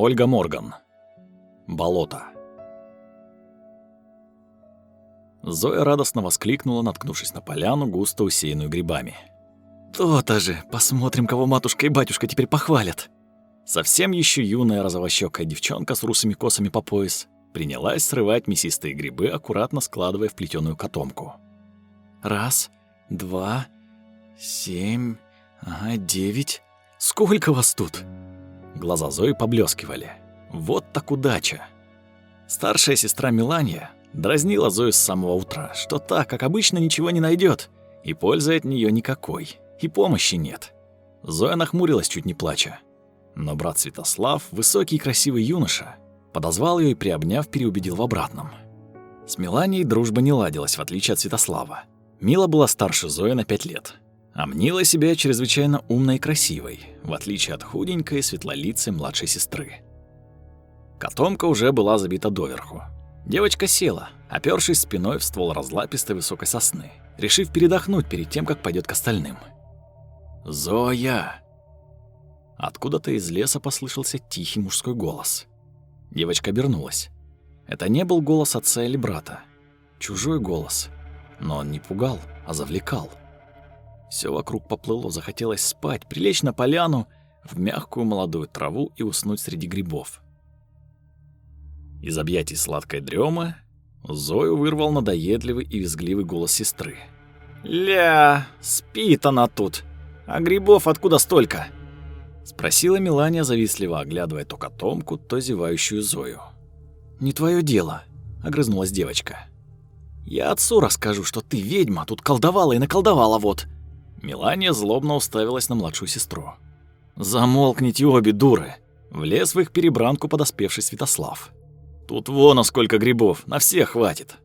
Ольга Морган. Болото. Зоя радостно воскликнула, наткнувшись на поляну, густо усеянную грибами. «То-то же! Посмотрим, кого матушка и батюшка теперь похвалят!» Совсем еще юная розовощёкая девчонка с русыми косами по пояс принялась срывать мясистые грибы, аккуратно складывая в плетеную котомку. «Раз, два, семь, ага, девять. Сколько вас тут?» Глаза Зои поблескивали. Вот так удача. Старшая сестра Миланья дразнила Зою с самого утра, что так, как обычно, ничего не найдет, и пользы от нее никакой, и помощи нет. Зоя нахмурилась, чуть не плача. Но брат Святослав, высокий и красивый юноша, подозвал ее и, приобняв, переубедил в обратном. С Миланией дружба не ладилась, в отличие от Святослава. Мила была старше Зои на пять лет, а мнила себя чрезвычайно умной и красивой, в отличие от худенькой светлолицей младшей сестры. Котомка уже была забита доверху. Девочка села, опёршись спиной в ствол разлапистой высокой сосны, решив передохнуть перед тем, как пойдет к остальным. «Зоя!» Откуда-то из леса послышался тихий мужской голос. Девочка обернулась. Это не был голос отца или брата. Чужой голос. Но он не пугал, а завлекал. Все вокруг поплыло, захотелось спать, прилечь на поляну, в мягкую молодую траву и уснуть среди грибов. Из объятий сладкой дремы Зою вырвал надоедливый и визгливый голос сестры. «Ля, спит она тут. А грибов откуда столько?» Спросила Милания, завистливо оглядывая то котомку, то зевающую Зою. «Не твое дело», — огрызнулась девочка. «Я отцу расскажу, что ты ведьма, тут колдовала и наколдовала вот». Милания злобно уставилась на младшую сестру. «Замолкните обе, дуры!» Влез в их перебранку подоспевший Святослав. «Тут вон сколько грибов, на всех хватит!»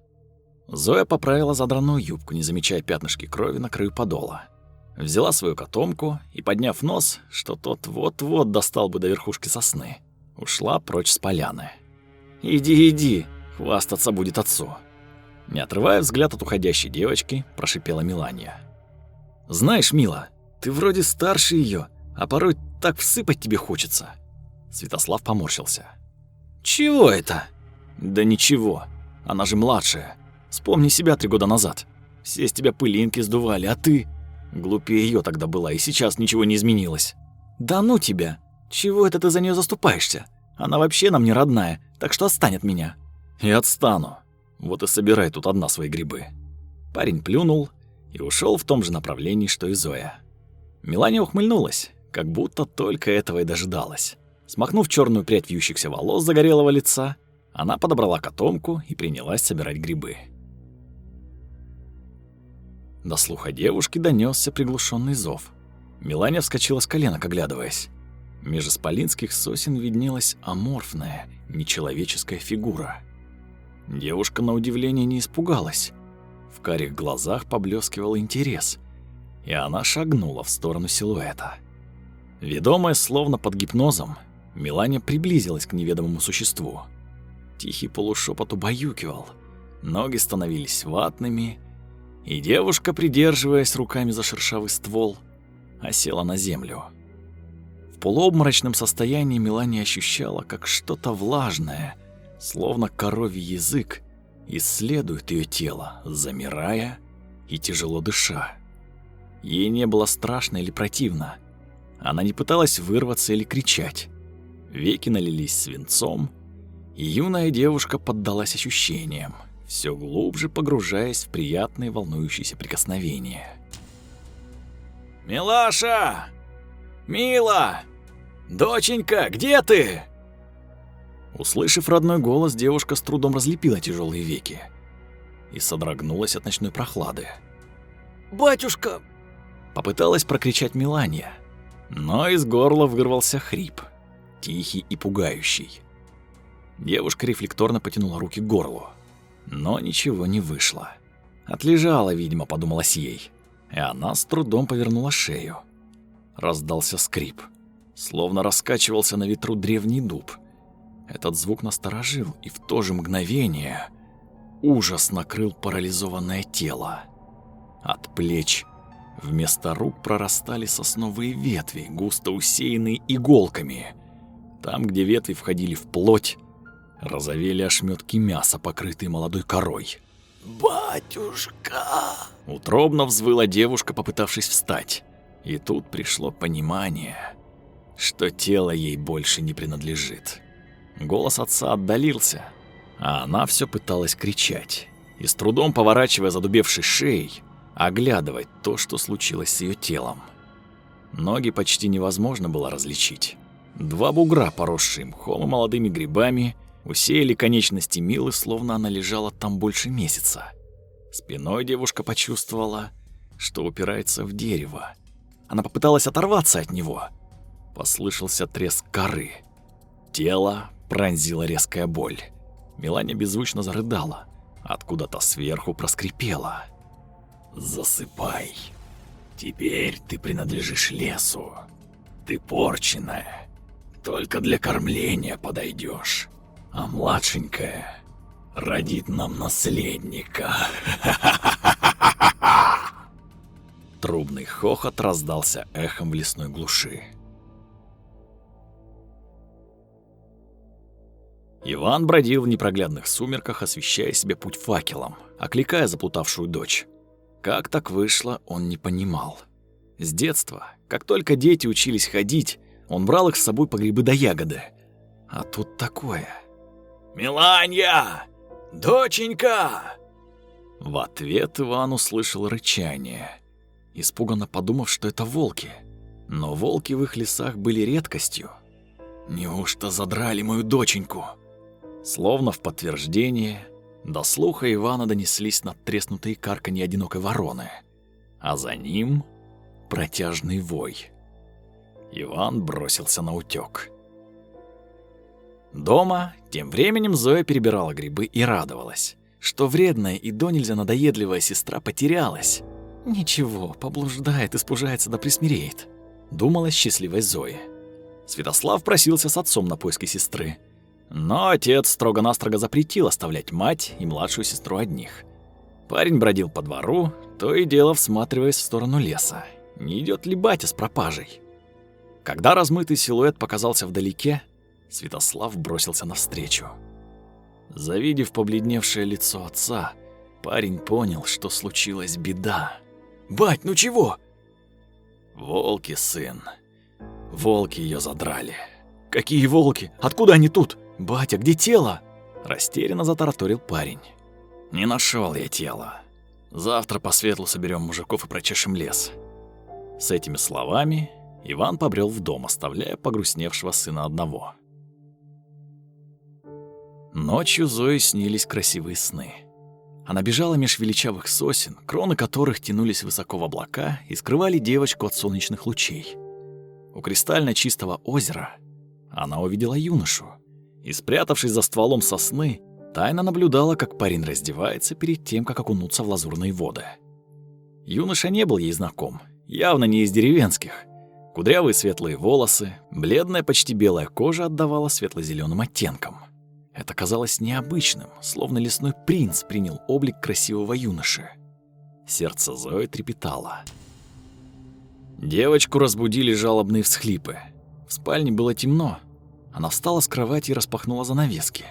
Зоя поправила задранную юбку, не замечая пятнышки крови на краю подола. Взяла свою котомку и, подняв нос, что тот вот-вот достал бы до верхушки сосны, ушла прочь с поляны. «Иди, иди, хвастаться будет отцу!» Не отрывая взгляд от уходящей девочки, прошипела Милания. «Знаешь, Мила, ты вроде старше ее, а порой так всыпать тебе хочется». Святослав поморщился. «Чего это?» «Да ничего, она же младшая. Вспомни себя три года назад. Все с тебя пылинки сдували, а ты...» Глупее ее тогда была, и сейчас ничего не изменилось. «Да ну тебя! Чего это ты за нее заступаешься? Она вообще нам не родная, так что отстань от меня». «И отстану. Вот и собирай тут одна свои грибы». Парень плюнул и ушел в том же направлении, что и Зоя. Мелания ухмыльнулась, как будто только этого и дожидалась. Смахнув черную прядь вьющихся волос загорелого лица, она подобрала котомку и принялась собирать грибы. До слуха девушки донесся приглушенный зов. Мелания вскочила с коленок, оглядываясь. Меж исполинских сосен виднелась аморфная, нечеловеческая фигура. Девушка на удивление не испугалась. В карих глазах поблескивал интерес, и она шагнула в сторону силуэта. Ведомая словно под гипнозом, Мелания приблизилась к неведомому существу. Тихий полушепот убаюкивал, ноги становились ватными, и девушка, придерживаясь руками за шершавый ствол, осела на землю. В полуобморочном состоянии Мелания ощущала, как что-то влажное, словно коровий язык, исследует ее тело, замирая и тяжело дыша. Ей не было страшно или противно. Она не пыталась вырваться или кричать. Веки налились свинцом, и юная девушка поддалась ощущениям, все глубже погружаясь в приятные волнующиеся прикосновения. «Милаша! Мила! Доченька, где ты?» Услышав родной голос, девушка с трудом разлепила тяжелые веки и содрогнулась от ночной прохлады. «Батюшка!» Попыталась прокричать Милания, но из горла вырвался хрип, тихий и пугающий. Девушка рефлекторно потянула руки к горлу, но ничего не вышло. Отлежала, видимо, подумалось ей, и она с трудом повернула шею. Раздался скрип, словно раскачивался на ветру древний дуб. Этот звук насторожил, и в то же мгновение ужас накрыл парализованное тело. От плеч вместо рук прорастали сосновые ветви, густо усеянные иголками. Там, где ветви входили в плоть, розовели ошметки мяса, покрытые молодой корой. «Батюшка!» Утробно взвыла девушка, попытавшись встать. И тут пришло понимание, что тело ей больше не принадлежит. Голос отца отдалился, а она все пыталась кричать и с трудом поворачивая задубевшей шеей, оглядывать то, что случилось с ее телом. Ноги почти невозможно было различить. Два бугра, поросшие мхом и молодыми грибами, усеяли конечности Милы, словно она лежала там больше месяца. Спиной девушка почувствовала, что упирается в дерево. Она попыталась оторваться от него. Послышался треск коры. Тело пронзила резкая боль. Мелания беззвучно зарыдала. Откуда-то сверху проскрипела. «Засыпай. Теперь ты принадлежишь лесу. Ты порченная. Только для кормления подойдешь. А младшенькая родит нам наследника». Трубный хохот раздался эхом в лесной глуши. Иван бродил в непроглядных сумерках, освещая себе путь факелом, окликая заплутавшую дочь. Как так вышло, он не понимал. С детства, как только дети учились ходить, он брал их с собой по грибы да ягоды. А тут такое. «Миланья! Доченька!» В ответ Иван услышал рычание, испуганно подумав, что это волки. Но волки в их лесах были редкостью. «Неужто задрали мою доченьку?» Словно в подтверждение, до слуха Ивана донеслись надтреснутые карканье одинокой вороны, а за ним протяжный вой. Иван бросился на утёк. Дома тем временем Зоя перебирала грибы и радовалась, что вредная и до нельзя надоедливая сестра потерялась. Ничего, поблуждает, испужается да присмиреет, думала счастливая Зоя. Святослав просился с отцом на поиски сестры, но отец строго-настрого запретил оставлять мать и младшую сестру одних. Парень бродил по двору, то и дело всматриваясь в сторону леса. Не идет ли батя с пропажей? Когда размытый силуэт показался вдалеке, Святослав бросился навстречу. Завидев побледневшее лицо отца, парень понял, что случилась беда. «Бать, ну чего?» «Волки, сын. Волки ее задрали». «Какие волки? Откуда они тут?» «Батя, где тело?» – растерянно затараторил парень. «Не нашел я тело. Завтра по светлу соберем мужиков и прочешем лес». С этими словами Иван побрел в дом, оставляя погрустневшего сына одного. Ночью Зои снились красивые сны. Она бежала меж величавых сосен, кроны которых тянулись высоко в облака и скрывали девочку от солнечных лучей. У кристально чистого озера она увидела юношу, и, спрятавшись за стволом сосны, тайно наблюдала, как парень раздевается перед тем, как окунуться в лазурные воды. Юноша не был ей знаком, явно не из деревенских. Кудрявые светлые волосы, бледная почти белая кожа отдавала светло зеленым оттенком. Это казалось необычным, словно лесной принц принял облик красивого юноши. Сердце Зои трепетало. Девочку разбудили жалобные всхлипы. В спальне было темно, она встала с кровати и распахнула занавески.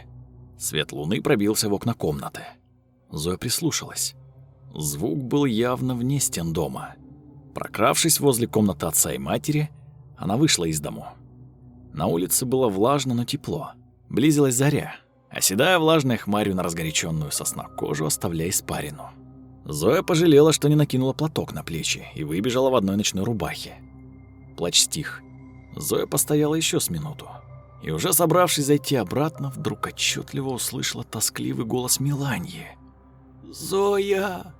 Свет луны пробился в окна комнаты. Зоя прислушалась. Звук был явно вне стен дома. Прокравшись возле комнаты отца и матери, она вышла из дому. На улице было влажно, но тепло. Близилась заря, оседая влажной хмарью на разгоряченную сосна кожу, оставляя испарину. Зоя пожалела, что не накинула платок на плечи и выбежала в одной ночной рубахе. Плач стих. Зоя постояла еще с минуту и уже собравшись зайти обратно, вдруг отчетливо услышала тоскливый голос Миланьи. «Зоя,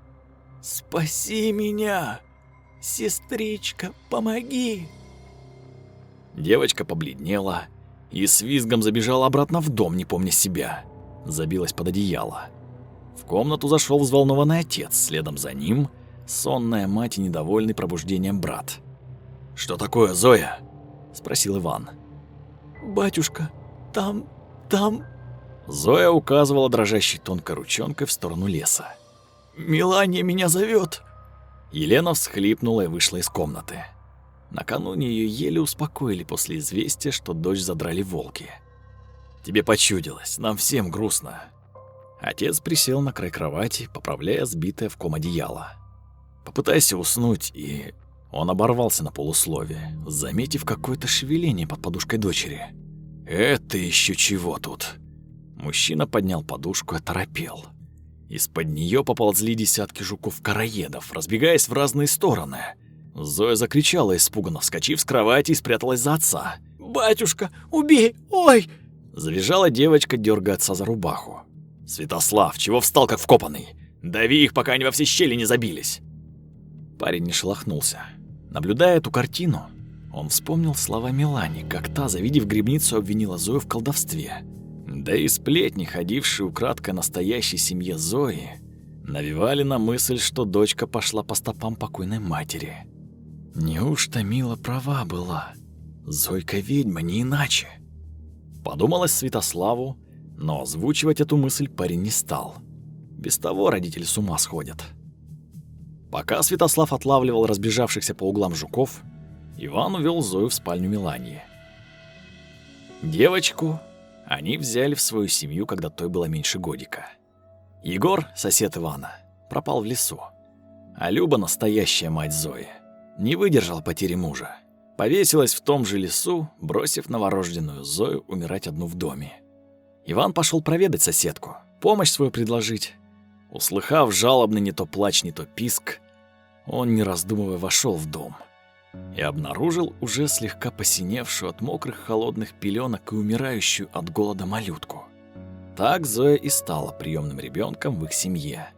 спаси меня! Сестричка, помоги!» Девочка побледнела и с визгом забежала обратно в дом, не помня себя. Забилась под одеяло. В комнату зашел взволнованный отец, следом за ним сонная мать и недовольный пробуждением брат. «Что такое, Зоя?» – спросил Иван. «Батюшка, там... там...» Зоя указывала дрожащей тонкой ручонкой в сторону леса. «Милания меня зовет. Елена всхлипнула и вышла из комнаты. Накануне ее еле успокоили после известия, что дочь задрали волки. «Тебе почудилось, нам всем грустно». Отец присел на край кровати, поправляя сбитое в ком одеяло. «Попытайся уснуть и он оборвался на полусловие, заметив какое-то шевеление под подушкой дочери. «Это еще чего тут?» Мужчина поднял подушку и оторопел. Из-под нее поползли десятки жуков-караедов, разбегаясь в разные стороны. Зоя закричала, испуганно вскочив с кровати и спряталась за отца. «Батюшка, убей! Ой!» Завизжала девочка, дергая отца за рубаху. «Святослав, чего встал как вкопанный? Дави их, пока они во все щели не забились!» Парень не шелохнулся. Наблюдая эту картину, он вспомнил слова Милани, как та, завидев грибницу, обвинила Зою в колдовстве. Да и сплетни, ходившие украдкой настоящей семье Зои, навевали на мысль, что дочка пошла по стопам покойной матери. Неужто Мила права была? Зойка ведьма, не иначе. Подумалось Святославу, но озвучивать эту мысль парень не стал. Без того родители с ума сходят. Пока Святослав отлавливал разбежавшихся по углам жуков, Иван увел Зою в спальню Мелании. Девочку они взяли в свою семью, когда той было меньше годика. Егор, сосед Ивана, пропал в лесу. А Люба, настоящая мать Зои, не выдержала потери мужа. Повесилась в том же лесу, бросив новорожденную Зою умирать одну в доме. Иван пошел проведать соседку, помощь свою предложить. Услыхав жалобный не то плач, не то писк, он, не раздумывая, вошел в дом и обнаружил уже слегка посиневшую от мокрых холодных пеленок и умирающую от голода малютку. Так Зоя и стала приемным ребенком в их семье.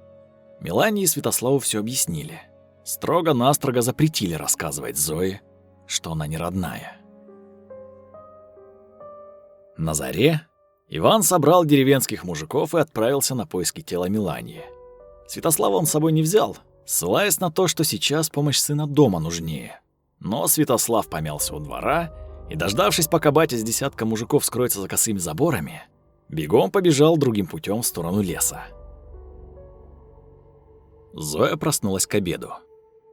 Мелании и Святославу все объяснили. Строго-настрого запретили рассказывать Зое, что она не родная. На заре Иван собрал деревенских мужиков и отправился на поиски тела Мелании. Святослава он с собой не взял, ссылаясь на то, что сейчас помощь сына дома нужнее. Но Святослав помялся у двора и, дождавшись, пока батя с десятка мужиков скроется за косыми заборами, бегом побежал другим путем в сторону леса. Зоя проснулась к обеду.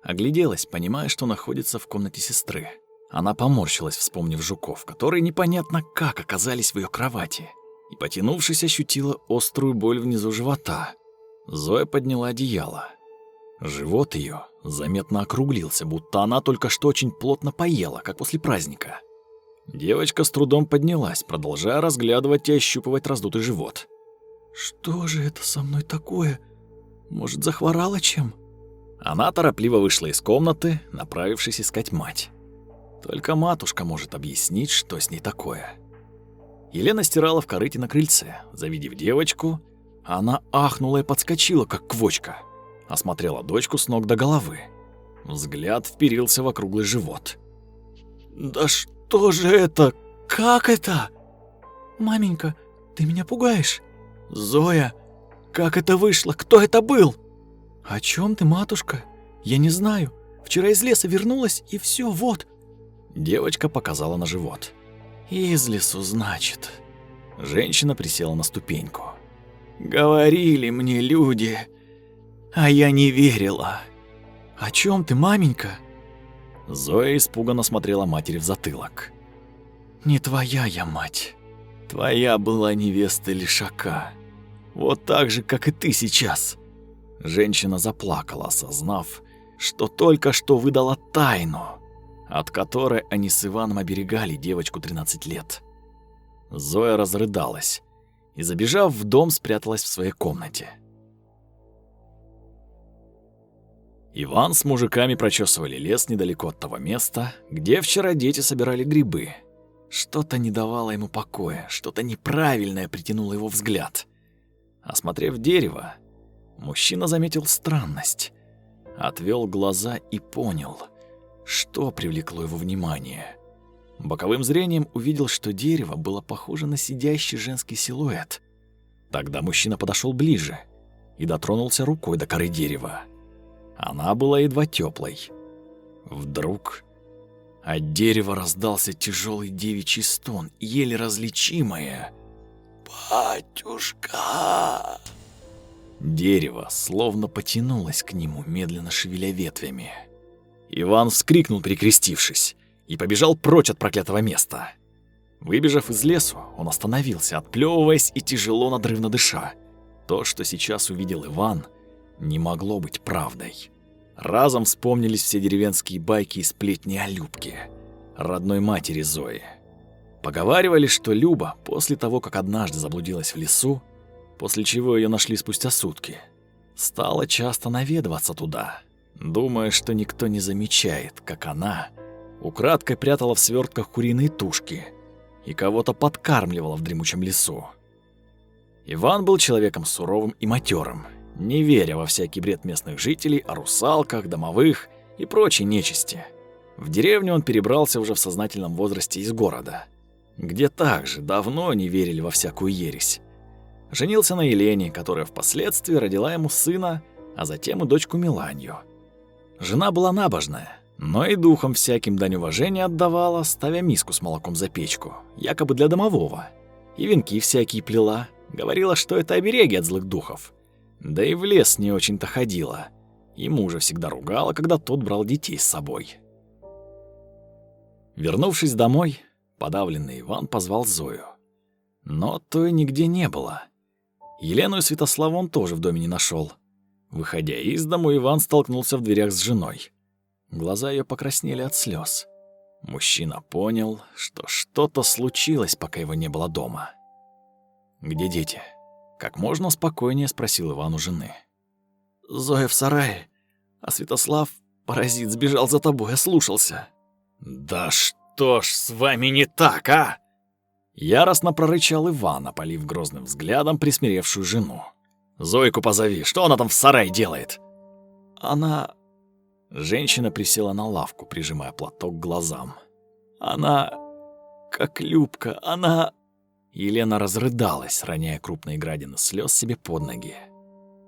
Огляделась, понимая, что находится в комнате сестры. Она поморщилась, вспомнив жуков, которые непонятно как оказались в ее кровати, и, потянувшись, ощутила острую боль внизу живота. Зоя подняла одеяло. Живот ее заметно округлился, будто она только что очень плотно поела, как после праздника. Девочка с трудом поднялась, продолжая разглядывать и ощупывать раздутый живот. «Что же это со мной такое? Может, захворала чем?» Она торопливо вышла из комнаты, направившись искать мать. Только матушка может объяснить, что с ней такое. Елена стирала в корыте на крыльце. Завидев девочку, она ахнула и подскочила, как квочка осмотрела дочку с ног до головы. Взгляд вперился в округлый живот. «Да что же это? Как это?» «Маменька, ты меня пугаешь!» «Зоя, как это вышло? Кто это был?» «О чем ты, матушка? Я не знаю. Вчера из леса вернулась, и все, вот». Девочка показала на живот. «Из лесу, значит». Женщина присела на ступеньку. «Говорили мне люди, а я не верила. О чем ты, маменька? Зоя испуганно смотрела матери в затылок. Не твоя я мать. Твоя была невеста Лишака. Вот так же, как и ты сейчас. Женщина заплакала, осознав, что только что выдала тайну, от которой они с Иваном оберегали девочку 13 лет. Зоя разрыдалась и, забежав в дом, спряталась в своей комнате. Иван с мужиками прочесывали лес недалеко от того места, где вчера дети собирали грибы. Что-то не давало ему покоя, что-то неправильное притянуло его взгляд. Осмотрев дерево, мужчина заметил странность, отвел глаза и понял, что привлекло его внимание. Боковым зрением увидел, что дерево было похоже на сидящий женский силуэт. Тогда мужчина подошел ближе и дотронулся рукой до коры дерева. Она была едва теплой. Вдруг от дерева раздался тяжелый девичий стон, еле различимое «Батюшка!». Дерево словно потянулось к нему, медленно шевеля ветвями. Иван вскрикнул, перекрестившись, и побежал прочь от проклятого места. Выбежав из лесу, он остановился, отплевываясь и тяжело надрывно дыша. То, что сейчас увидел Иван, не могло быть правдой. Разом вспомнились все деревенские байки и сплетни о Любке, родной матери Зои. Поговаривали, что Люба, после того, как однажды заблудилась в лесу, после чего ее нашли спустя сутки, стала часто наведываться туда, думая, что никто не замечает, как она украдкой прятала в свертках куриные тушки и кого-то подкармливала в дремучем лесу. Иван был человеком суровым и матерым, не веря во всякий бред местных жителей о русалках, домовых и прочей нечисти. В деревню он перебрался уже в сознательном возрасте из города, где также давно не верили во всякую ересь. Женился на Елене, которая впоследствии родила ему сына, а затем и дочку Миланью. Жена была набожная, но и духом всяким дань уважения отдавала, ставя миску с молоком за печку, якобы для домового. И венки всякие плела, говорила, что это обереги от злых духов. Да и в лес не очень-то ходила. И мужа всегда ругала, когда тот брал детей с собой. Вернувшись домой, подавленный Иван позвал Зою. Но той нигде не было. Елену и Святослава он тоже в доме не нашел. Выходя из дому, Иван столкнулся в дверях с женой. Глаза ее покраснели от слез. Мужчина понял, что что-то случилось, пока его не было дома. «Где дети?» Как можно спокойнее спросил Иван у жены. «Зоя в сарае, а Святослав, паразит, сбежал за тобой, ослушался». «Да что ж с вами не так, а?» Яростно прорычал Иван, опалив грозным взглядом присмиревшую жену. «Зойку позови, что она там в сарае делает?» «Она...» Женщина присела на лавку, прижимая платок к глазам. «Она... как Любка, она...» Елена разрыдалась, роняя крупные градины слез себе под ноги.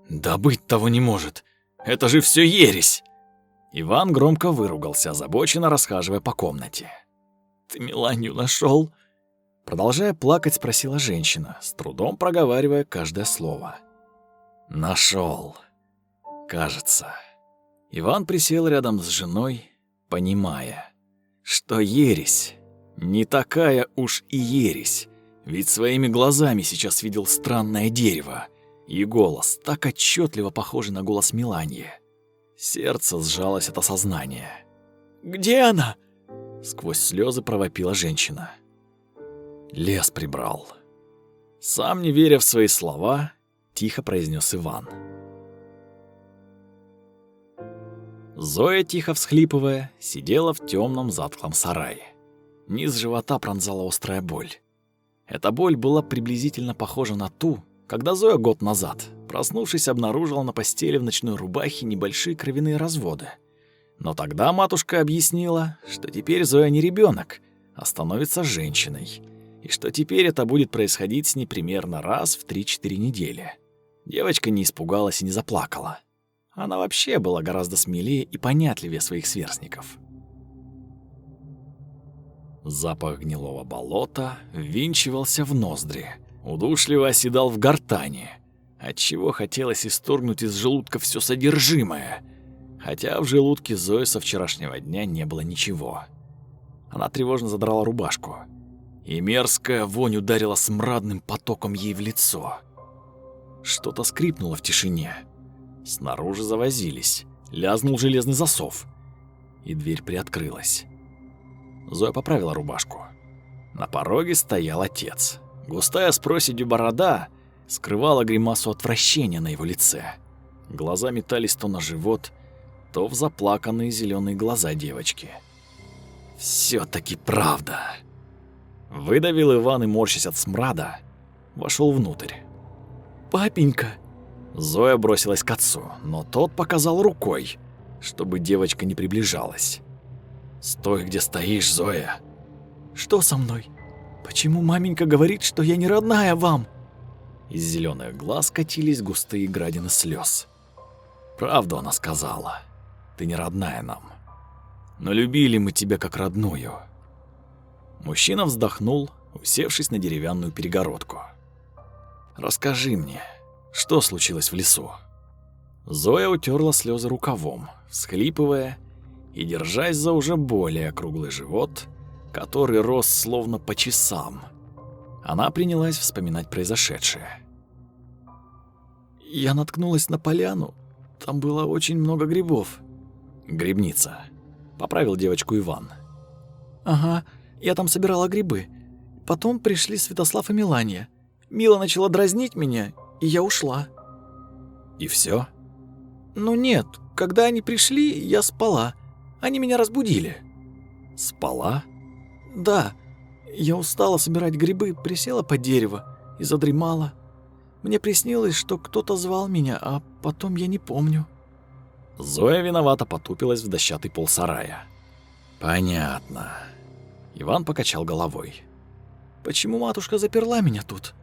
«Да быть того не может! Это же все ересь!» Иван громко выругался, озабоченно расхаживая по комнате. «Ты Миланью нашел? Продолжая плакать, спросила женщина, с трудом проговаривая каждое слово. Нашел. Кажется. Иван присел рядом с женой, понимая, что ересь не такая уж и ересь, ведь своими глазами сейчас видел странное дерево, и голос, так отчетливо похожий на голос Миланьи. Сердце сжалось от осознания. «Где она?» Сквозь слезы провопила женщина. Лес прибрал. Сам не веря в свои слова, тихо произнес Иван. Зоя, тихо всхлипывая, сидела в темном затхлом сарае. Низ живота пронзала острая боль. Эта боль была приблизительно похожа на ту, когда Зоя год назад, проснувшись, обнаружила на постели в ночной рубахе небольшие кровяные разводы. Но тогда матушка объяснила, что теперь Зоя не ребенок, а становится женщиной, и что теперь это будет происходить с ней примерно раз в 3-4 недели. Девочка не испугалась и не заплакала. Она вообще была гораздо смелее и понятливее своих сверстников. Запах гнилого болота ввинчивался в ноздри, удушливо оседал в гортани, отчего хотелось исторгнуть из желудка все содержимое, хотя в желудке Зои со вчерашнего дня не было ничего. Она тревожно задрала рубашку, и мерзкая вонь ударила смрадным потоком ей в лицо. Что-то скрипнуло в тишине. Снаружи завозились, лязнул железный засов, и дверь приоткрылась. Зоя поправила рубашку. На пороге стоял отец. Густая с проседью борода скрывала гримасу отвращения на его лице. Глаза метались то на живот, то в заплаканные зеленые глаза девочки. все таки правда!» Выдавил Иван и, морщась от смрада, вошел внутрь. «Папенька!» Зоя бросилась к отцу, но тот показал рукой, чтобы девочка не приближалась. Стой, где стоишь, Зоя. Что со мной? Почему маменька говорит, что я не родная вам? Из зеленых глаз катились густые градины слез. Правду она сказала. Ты не родная нам. Но любили мы тебя как родную. Мужчина вздохнул, усевшись на деревянную перегородку. Расскажи мне, что случилось в лесу? Зоя утерла слезы рукавом, всхлипывая и, держась за уже более круглый живот, который рос словно по часам, она принялась вспоминать произошедшее. Я наткнулась на поляну. Там было очень много грибов. Грибница. Поправил девочку Иван. Ага, я там собирала грибы. Потом пришли Святослав и Милания. Мила начала дразнить меня, и я ушла. И все? Ну нет, когда они пришли, я спала. Они меня разбудили. Спала? Да. Я устала собирать грибы, присела под дерево и задремала. Мне приснилось, что кто-то звал меня, а потом я не помню. Зоя виновато потупилась в дощатый пол сарая. Понятно. Иван покачал головой. Почему матушка заперла меня тут?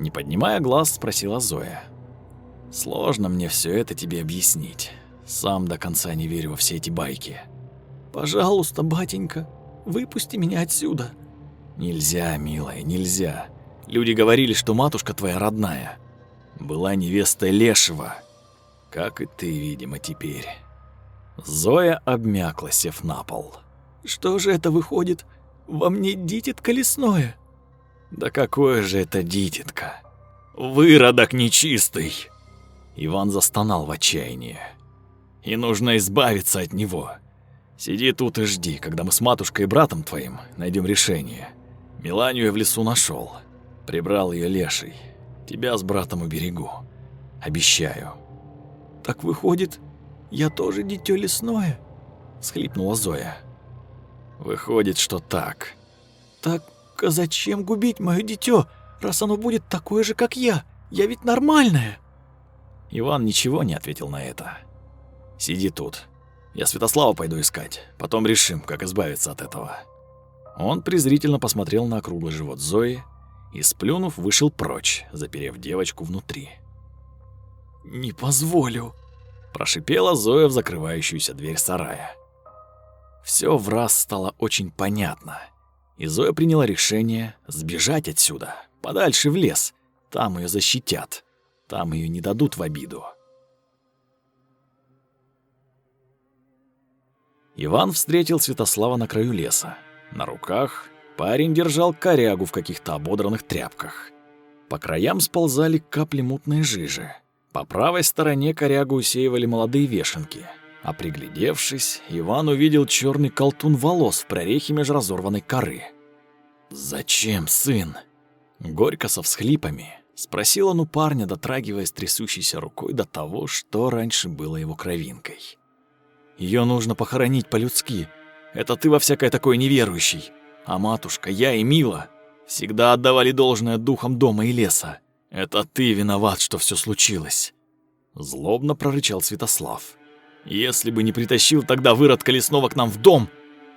Не поднимая глаз, спросила Зоя. Сложно мне все это тебе объяснить. Сам до конца не верю во все эти байки. Пожалуйста, батенька, выпусти меня отсюда. Нельзя, милая, нельзя. Люди говорили, что матушка твоя родная. Была невеста Лешего. Как и ты, видимо, теперь. Зоя обмякла, сев на пол. Что же это выходит? Во мне дитятко лесное. Да какое же это дитятко? Выродок нечистый. Иван застонал в отчаянии. И нужно избавиться от него. Сиди тут и жди, когда мы с матушкой и братом твоим найдем решение. Миланию я в лесу нашел, Прибрал ее леший. Тебя с братом уберегу. Обещаю. Так выходит, я тоже дитё лесное? Схлипнула Зоя. Выходит, что так. Так а зачем губить мое дитё, раз оно будет такое же, как я? Я ведь нормальная. Иван ничего не ответил на это. Сиди тут. Я Святослава пойду искать, потом решим, как избавиться от этого. Он презрительно посмотрел на округлый живот Зои и, сплюнув, вышел прочь, заперев девочку внутри. «Не позволю», – прошипела Зоя в закрывающуюся дверь сарая. Все в раз стало очень понятно, и Зоя приняла решение сбежать отсюда, подальше в лес. Там ее защитят, там ее не дадут в обиду. Иван встретил Святослава на краю леса. На руках парень держал корягу в каких-то ободранных тряпках. По краям сползали капли мутной жижи. По правой стороне корягу усеивали молодые вешенки. А приглядевшись, Иван увидел черный колтун волос в прорехе межразорванной коры. «Зачем, сын?» Горько со всхлипами спросил он у парня, дотрагиваясь трясущейся рукой до того, что раньше было его кровинкой. Ее нужно похоронить по-людски. Это ты во всякое такое неверующий. А матушка, я и Мила всегда отдавали должное духам дома и леса. Это ты виноват, что все случилось. Злобно прорычал Святослав. Если бы не притащил тогда выродка лесного к нам в дом,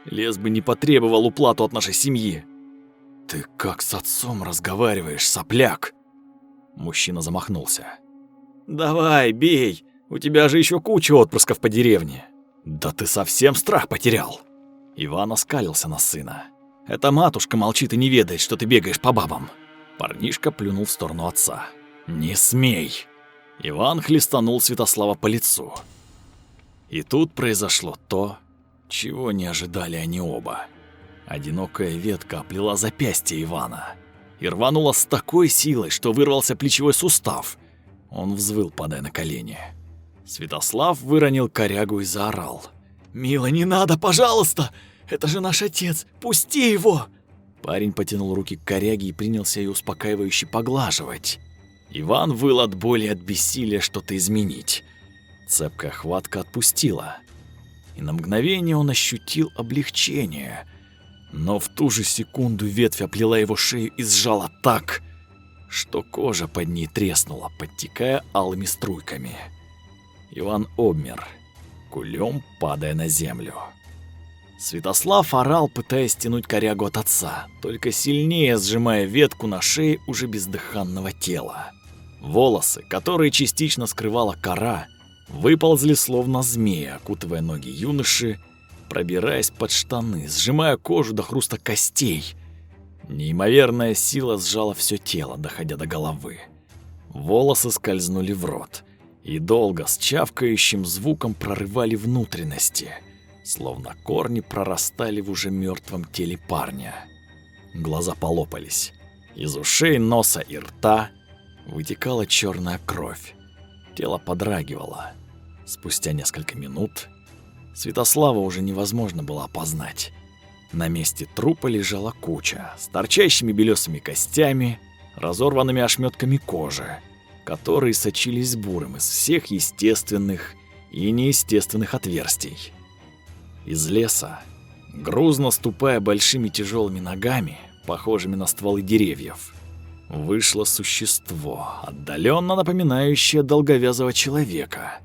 лес бы не потребовал уплату от нашей семьи. Ты как с отцом разговариваешь, сопляк? Мужчина замахнулся. Давай, бей. У тебя же еще куча отпрысков по деревне. «Да ты совсем страх потерял!» Иван оскалился на сына. «Эта матушка молчит и не ведает, что ты бегаешь по бабам!» Парнишка плюнул в сторону отца. «Не смей!» Иван хлестанул Святослава по лицу. И тут произошло то, чего не ожидали они оба. Одинокая ветка оплела запястье Ивана и рванула с такой силой, что вырвался плечевой сустав. Он взвыл, падая на колени. Святослав выронил корягу и заорал. «Мила, не надо, пожалуйста! Это же наш отец! Пусти его!» Парень потянул руки к коряге и принялся ее успокаивающе поглаживать. Иван выл от боли и от бессилия что-то изменить. Цепкая хватка отпустила. И на мгновение он ощутил облегчение. Но в ту же секунду ветвь оплела его шею и сжала так, что кожа под ней треснула, подтекая алыми струйками. Иван обмер, кулем падая на землю. Святослав орал, пытаясь тянуть корягу от отца, только сильнее сжимая ветку на шее уже бездыханного тела. Волосы, которые частично скрывала кора, выползли словно змеи, окутывая ноги юноши, пробираясь под штаны, сжимая кожу до хруста костей. Неимоверная сила сжала все тело, доходя до головы. Волосы скользнули в рот, и долго с чавкающим звуком прорывали внутренности. словно корни прорастали в уже мертвом теле парня. Глаза полопались. Из ушей, носа и рта вытекала черная кровь. Тело подрагивало. Спустя несколько минут Святослава уже невозможно было опознать. На месте трупа лежала куча с торчащими белесыми костями, разорванными ошметками кожи, которые сочились бурым из всех естественных и неестественных отверстий. Из леса, грузно ступая большими тяжелыми ногами, похожими на стволы деревьев, вышло существо, отдаленно напоминающее долговязого человека.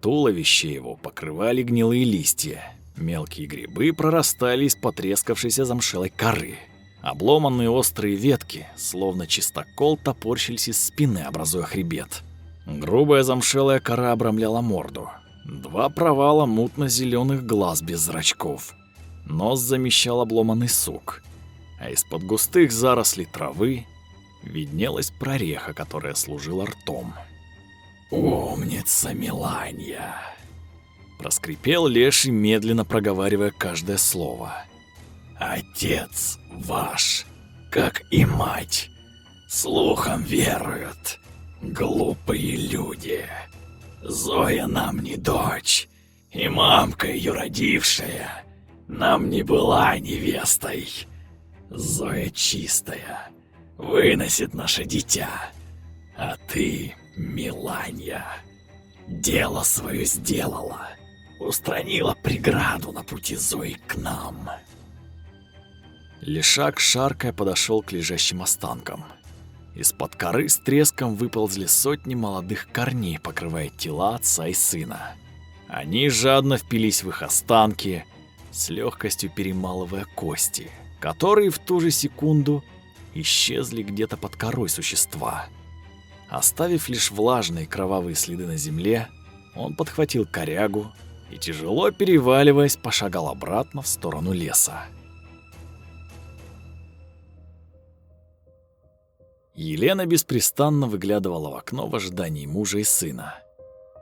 Туловище его покрывали гнилые листья. Мелкие грибы прорастали из потрескавшейся замшелой коры. Обломанные острые ветки, словно чистокол, топорщились из спины, образуя хребет. Грубая замшелая кора обрамляла морду. Два провала мутно зеленых глаз без зрачков. Нос замещал обломанный сук. А из-под густых зарослей травы виднелась прореха, которая служила ртом. «Умница, Миланья!» Проскрипел Леший, медленно проговаривая каждое слово. Отец ваш, как и мать, слухом веруют. Глупые люди. Зоя нам не дочь, и мамка ее родившая нам не была невестой. Зоя чистая, выносит наше дитя. А ты, Миланья, дело свое сделала. Устранила преграду на пути Зои к нам. Лешак, шаркая, подошел к лежащим останкам. Из-под коры с треском выползли сотни молодых корней, покрывая тела отца и сына. Они жадно впились в их останки, с легкостью перемалывая кости, которые в ту же секунду исчезли где-то под корой существа. Оставив лишь влажные кровавые следы на земле, он подхватил корягу и, тяжело переваливаясь, пошагал обратно в сторону леса. Елена беспрестанно выглядывала в окно в ожидании мужа и сына.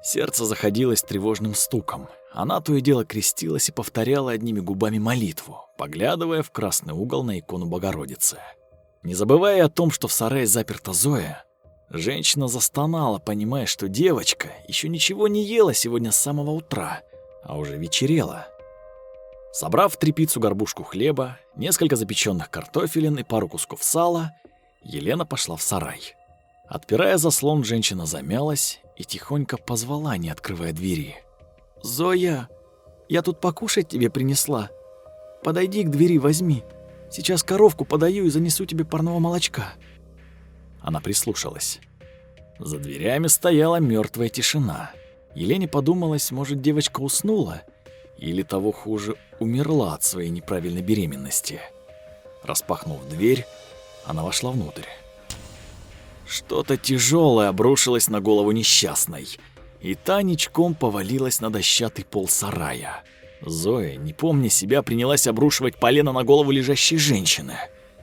Сердце заходилось тревожным стуком. Она то и дело крестилась и повторяла одними губами молитву, поглядывая в красный угол на икону Богородицы. Не забывая о том, что в сарае заперта Зоя, женщина застонала, понимая, что девочка еще ничего не ела сегодня с самого утра, а уже вечерело. Собрав трепицу горбушку хлеба, несколько запеченных картофелин и пару кусков сала, Елена пошла в сарай. Отпирая заслон, женщина замялась и тихонько позвала, не открывая двери. «Зоя, я тут покушать тебе принесла. Подойди к двери, возьми. Сейчас коровку подаю и занесу тебе парного молочка». Она прислушалась. За дверями стояла мертвая тишина. Елене подумалось, может, девочка уснула или того хуже, умерла от своей неправильной беременности. Распахнув дверь, она вошла внутрь. Что-то тяжелое обрушилось на голову несчастной, и та ничком повалилась на дощатый пол сарая. Зоя, не помня себя, принялась обрушивать полено на голову лежащей женщины.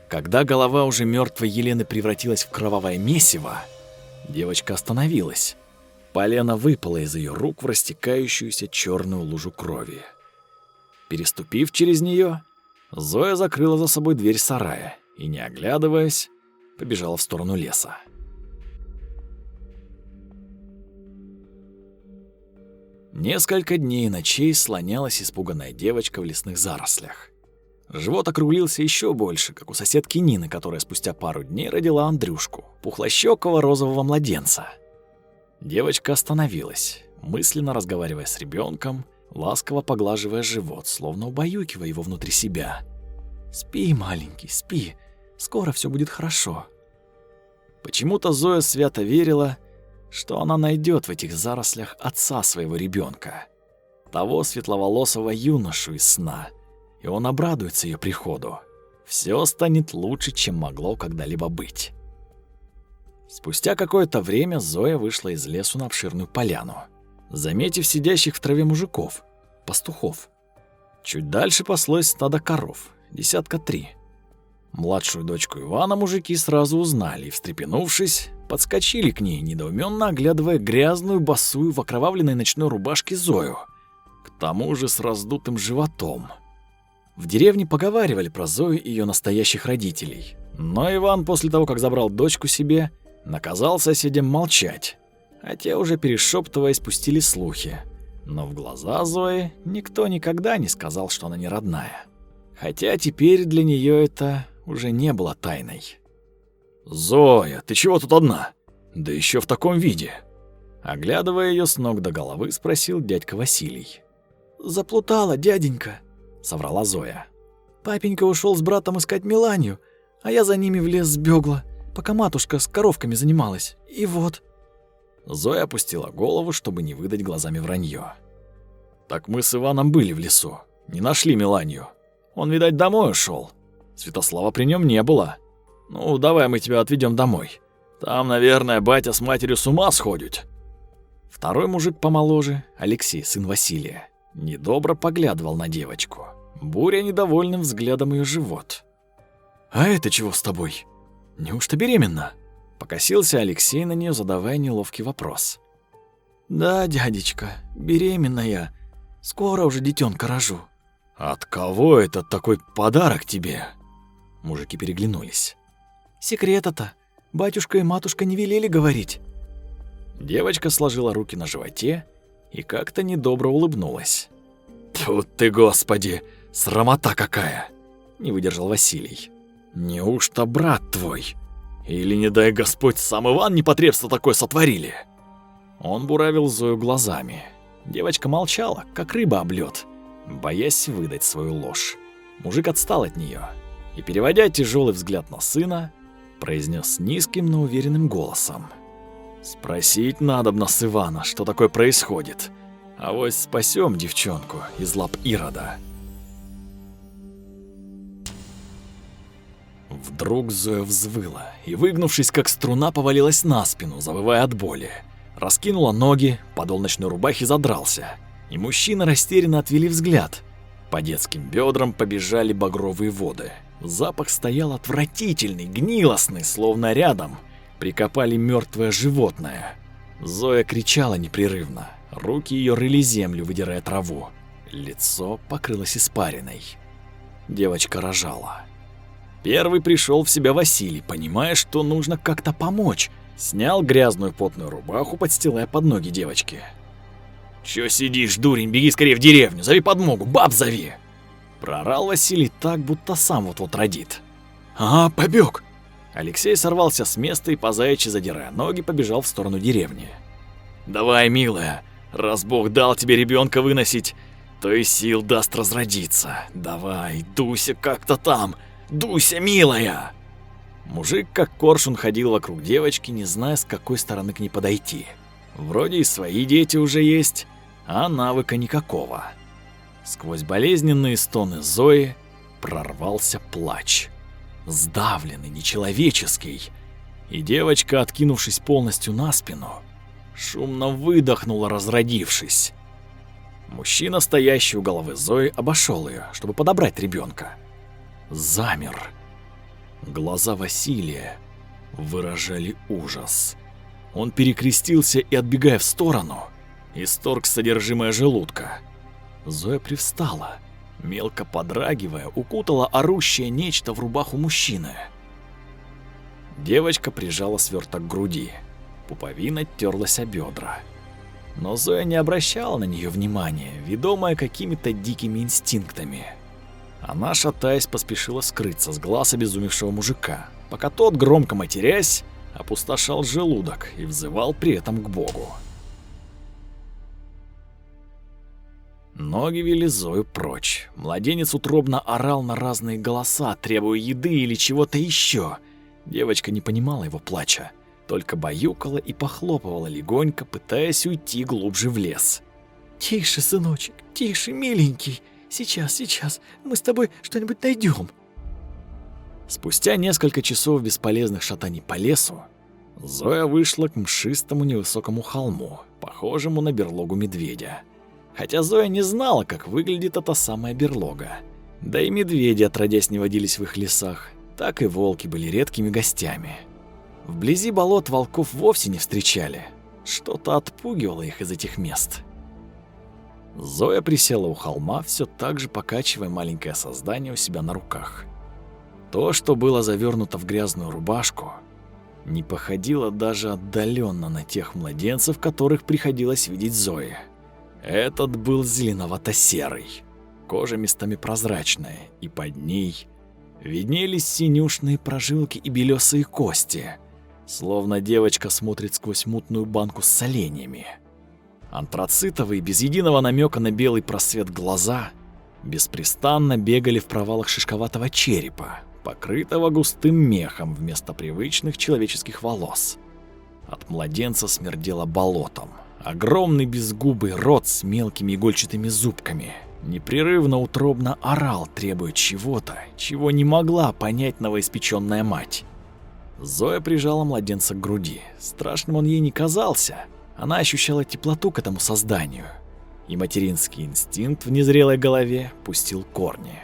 Когда голова уже мертвой Елены превратилась в кровавое месиво, девочка остановилась. Полено выпало из ее рук в растекающуюся черную лужу крови. Переступив через нее, Зоя закрыла за собой дверь сарая и, не оглядываясь, побежала в сторону леса. Несколько дней и ночей слонялась испуганная девочка в лесных зарослях. Живот округлился еще больше, как у соседки Нины, которая спустя пару дней родила Андрюшку, пухлощёкого розового младенца. Девочка остановилась, мысленно разговаривая с ребенком, ласково поглаживая живот, словно убаюкивая его внутри себя. «Спи, маленький, спи. Скоро все будет хорошо. Почему-то Зоя свято верила, что она найдет в этих зарослях отца своего ребенка, того светловолосого юношу из сна, и он обрадуется ее приходу. Все станет лучше, чем могло когда-либо быть. Спустя какое-то время Зоя вышла из лесу на обширную поляну, заметив сидящих в траве мужиков, пастухов. Чуть дальше паслось стадо коров, десятка три. Младшую дочку Ивана мужики сразу узнали и, встрепенувшись, подскочили к ней, недоуменно оглядывая грязную, босую, в окровавленной ночной рубашке Зою. тому же с раздутым животом. В деревне поговаривали про Зою и ее настоящих родителей. Но Иван после того, как забрал дочку себе, наказал соседям молчать. А те уже перешептываясь пустили слухи. Но в глаза Зои никто никогда не сказал, что она не родная. Хотя теперь для нее это уже не было тайной. «Зоя, ты чего тут одна? Да еще в таком виде!» Оглядывая ее с ног до головы, спросил дядька Василий. «Заплутала, дяденька», — соврала Зоя. «Папенька ушел с братом искать Миланию, а я за ними в лес сбегла, пока матушка с коровками занималась. И вот...» Зоя опустила голову, чтобы не выдать глазами вранье. «Так мы с Иваном были в лесу, не нашли Миланию. Он, видать, домой ушел. Святослава при нем не было. Ну, давай мы тебя отведем домой. Там, наверное, батя с матерью с ума сходят. Второй мужик помоложе, Алексей, сын Василия, недобро поглядывал на девочку. Буря недовольным взглядом ее живот. «А это чего с тобой? Неужто беременна?» Покосился Алексей на нее, задавая неловкий вопрос. «Да, дядечка, беременная. Скоро уже детёнка рожу». «От кого это такой подарок тебе?» Мужики переглянулись. «Секрет это. Батюшка и матушка не велели говорить. Девочка сложила руки на животе и как-то недобро улыбнулась. «Тут ты, господи, срамота какая!» — не выдержал Василий. «Неужто брат твой? Или, не дай Господь, сам Иван непотребство такое сотворили?» Он буравил Зою глазами. Девочка молчала, как рыба об лёд, боясь выдать свою ложь. Мужик отстал от неё и, переводя тяжелый взгляд на сына, произнес низким, но уверенным голосом. Спросить надо б нас Ивана, что такое происходит. А вот спасем девчонку из лап Ирода. Вдруг Зоя взвыла и, выгнувшись как струна, повалилась на спину, завывая от боли. Раскинула ноги, подол ночной рубахи задрался, и мужчины растерянно отвели взгляд. По детским бедрам побежали багровые воды. Запах стоял отвратительный, гнилостный, словно рядом прикопали мертвое животное. Зоя кричала непрерывно. Руки ее рыли землю, выдирая траву. Лицо покрылось испариной. Девочка рожала. Первый пришел в себя Василий, понимая, что нужно как-то помочь. Снял грязную потную рубаху, подстилая под ноги девочки. «Чё сидишь, дурень, беги скорее в деревню, зови подмогу, баб зови!» Прорал Василий так, будто сам вот-вот родит. «Ага, побег!» Алексей сорвался с места и по заячьи задирая ноги побежал в сторону деревни. «Давай, милая, раз Бог дал тебе ребенка выносить, то и сил даст разродиться. Давай, дуйся как-то там, дуйся, милая!» Мужик как коршун ходил вокруг девочки, не зная, с какой стороны к ней подойти. Вроде и свои дети уже есть, а навыка никакого. Сквозь болезненные стоны Зои прорвался плач сдавленный, нечеловеческий. И девочка, откинувшись полностью на спину, шумно выдохнула, разродившись. Мужчина, стоящий у головы Зои, обошел ее, чтобы подобрать ребенка. Замер. Глаза Василия выражали ужас. Он перекрестился и, отбегая в сторону, исторг содержимое желудка. Зоя привстала мелко подрагивая, укутала орущее нечто в рубаху мужчины. Девочка прижала сверток к груди. Пуповина терлась о бедра. Но Зоя не обращала на нее внимания, ведомая какими-то дикими инстинктами. Она, шатаясь, поспешила скрыться с глаз обезумевшего мужика, пока тот, громко матерясь, опустошал желудок и взывал при этом к Богу. Ноги вели Зою прочь. Младенец утробно орал на разные голоса, требуя еды или чего-то еще. Девочка не понимала его плача, только баюкала и похлопывала легонько, пытаясь уйти глубже в лес. «Тише, сыночек, тише, миленький. Сейчас, сейчас, мы с тобой что-нибудь найдем. Спустя несколько часов бесполезных шатаний по лесу, Зоя вышла к мшистому невысокому холму, похожему на берлогу медведя хотя Зоя не знала, как выглядит эта самая берлога. Да и медведи отродясь не водились в их лесах, так и волки были редкими гостями. Вблизи болот волков вовсе не встречали, что-то отпугивало их из этих мест. Зоя присела у холма, все так же покачивая маленькое создание у себя на руках. То, что было завернуто в грязную рубашку, не походило даже отдаленно на тех младенцев, которых приходилось видеть Зое. Этот был зеленовато-серый, кожа местами прозрачная, и под ней виднелись синюшные прожилки и белесые кости, словно девочка смотрит сквозь мутную банку с соленьями. Антрацитовые, без единого намека на белый просвет глаза, беспрестанно бегали в провалах шишковатого черепа, покрытого густым мехом вместо привычных человеческих волос. От младенца смердело болотом. Огромный безгубый рот с мелкими игольчатыми зубками непрерывно утробно орал, требуя чего-то, чего не могла понять новоиспечённая мать. Зоя прижала младенца к груди. Страшным он ей не казался. Она ощущала теплоту к этому созданию. И материнский инстинкт в незрелой голове пустил корни.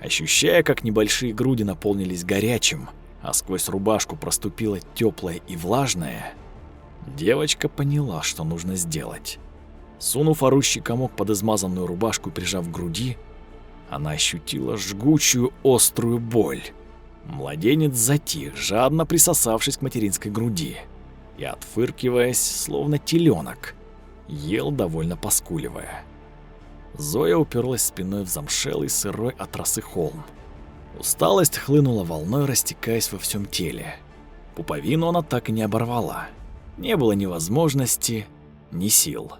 Ощущая, как небольшие груди наполнились горячим, а сквозь рубашку проступило теплое и влажное, девочка поняла, что нужно сделать. Сунув орущий комок под измазанную рубашку и прижав к груди, она ощутила жгучую острую боль. Младенец затих, жадно присосавшись к материнской груди, и, отфыркиваясь, словно теленок, ел, довольно поскуливая. Зоя уперлась спиной в замшелый сырой от росы холм. Усталость хлынула волной, растекаясь во всем теле. Пуповину она так и не оборвала. Не было ни возможности, ни сил.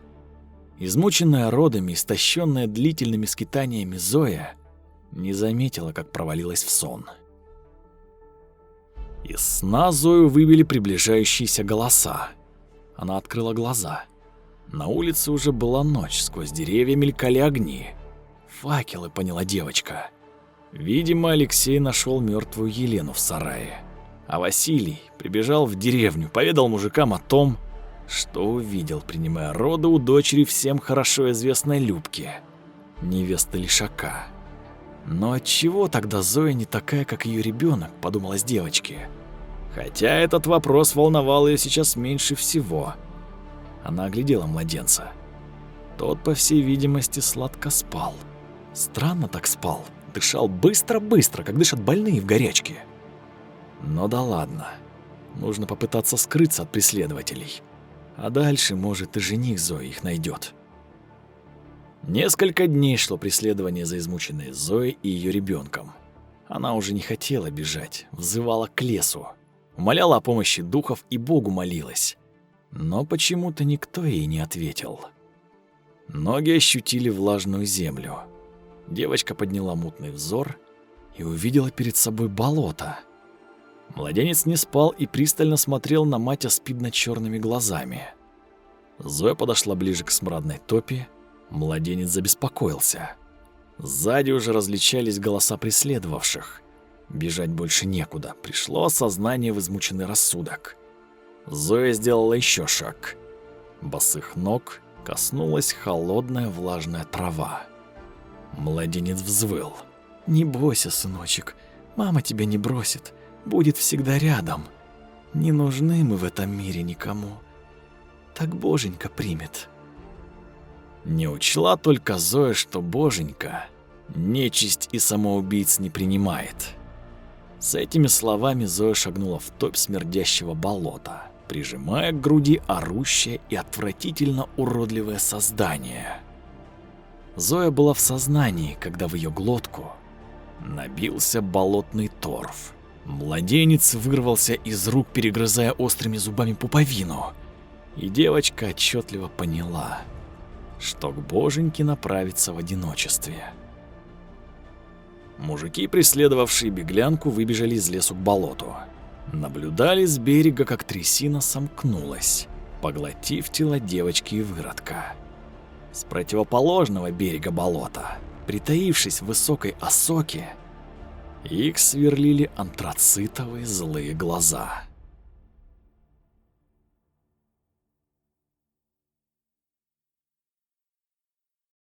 Измученная родами, истощенная длительными скитаниями Зоя не заметила, как провалилась в сон. Из сна Зою выбили приближающиеся голоса. Она открыла глаза. На улице уже была ночь, сквозь деревья мелькали огни. Факелы, поняла девочка. Видимо, Алексей нашел мертвую Елену в сарае. А Василий прибежал в деревню, поведал мужикам о том, что увидел, принимая роды у дочери всем хорошо известной Любки, невесты Лишака. Но отчего тогда Зоя не такая, как ее ребенок, подумалась девочке. Хотя этот вопрос волновал ее сейчас меньше всего – она оглядела младенца. Тот, по всей видимости, сладко спал. Странно так спал. Дышал быстро-быстро, как дышат больные в горячке. Но да ладно. Нужно попытаться скрыться от преследователей. А дальше, может, и жених Зои их найдет. Несколько дней шло преследование за измученной Зоей и ее ребенком. Она уже не хотела бежать, взывала к лесу, умоляла о помощи духов и Богу молилась но почему-то никто ей не ответил. Ноги ощутили влажную землю. Девочка подняла мутный взор и увидела перед собой болото. Младенец не спал и пристально смотрел на мать аспидно черными глазами. Зоя подошла ближе к смрадной топе, младенец забеспокоился. Сзади уже различались голоса преследовавших. Бежать больше некуда, пришло осознание в измученный рассудок. Зоя сделала еще шаг. Босых ног коснулась холодная влажная трава. Младенец взвыл. «Не бойся, сыночек, мама тебя не бросит, будет всегда рядом. Не нужны мы в этом мире никому. Так боженька примет». Не учла только Зоя, что боженька нечисть и самоубийц не принимает. С этими словами Зоя шагнула в топь смердящего болота прижимая к груди орущее и отвратительно уродливое создание. Зоя была в сознании, когда в ее глотку набился болотный торф. Младенец вырвался из рук, перегрызая острыми зубами пуповину, и девочка отчетливо поняла, что к боженьке направится в одиночестве. Мужики, преследовавшие беглянку, выбежали из лесу к болоту. Наблюдали с берега, как трясина сомкнулась, поглотив тело девочки и выродка. С противоположного берега болота, притаившись в высокой осоке, их сверлили антрацитовые злые глаза.